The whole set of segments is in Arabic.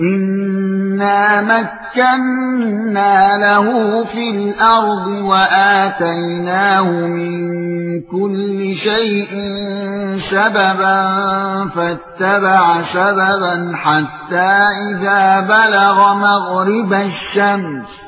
إِنَّا مَكَّنَّا لَهُ فِي الْأَرْضِ وَآتَيْنَاهُ مِنْ كُلِّ شَيْءٍ سَبَبًا فَاتَّبَعَ سَبَبًا حَتَّى إِذَا بَلَغَ مَغْرِبَ الشَّمْسِ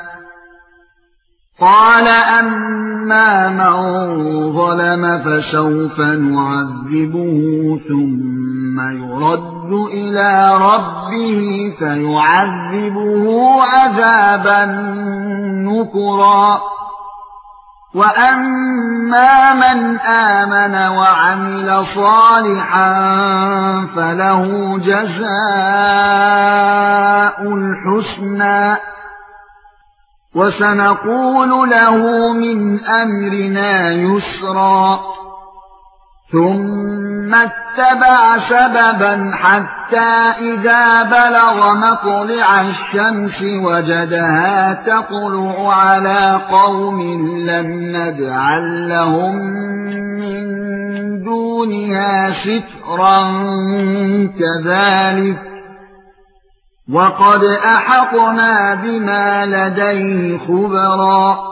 قال أما من ظلم فسوف نعذبه ثم يرد إلى ربه فيعذبه عذابا نكرا. وأما من آمن وعمل صالحا فله جزاء الحسنى. وسنقول له من أمرنا يسرا. ثم اتبع سببا حتى إذا بلغ مطلع الشمس وجدها تطلع على قوم لم نجعل لهم من دونها سترا. كذلك وقد احقنا بما لديه خبرا.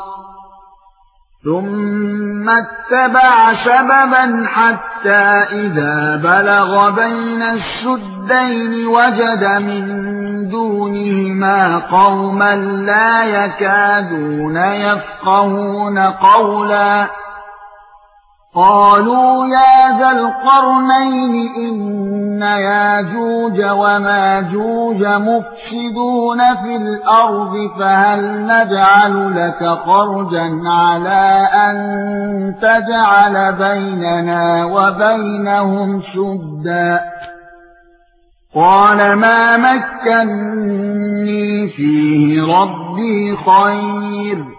ثم اتبع سببا حتى إذا بلغ بين السدين وجد من دونهما قوما لا يكادون يفقهون قولا. قالوا يا ذا القرنين إن ياجوج وماجوج مفسدون في الأرض فهل نجعل لك خرجا على أن تجعل بيننا وبينهم سدا قال ما مكنني فيه ربي خير.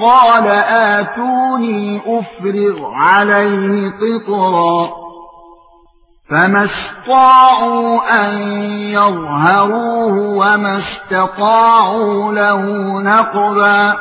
قال آتوني أفرغ عليه قطرا فما استطاعوا أن يظهروه وما استطاعوا له نقبا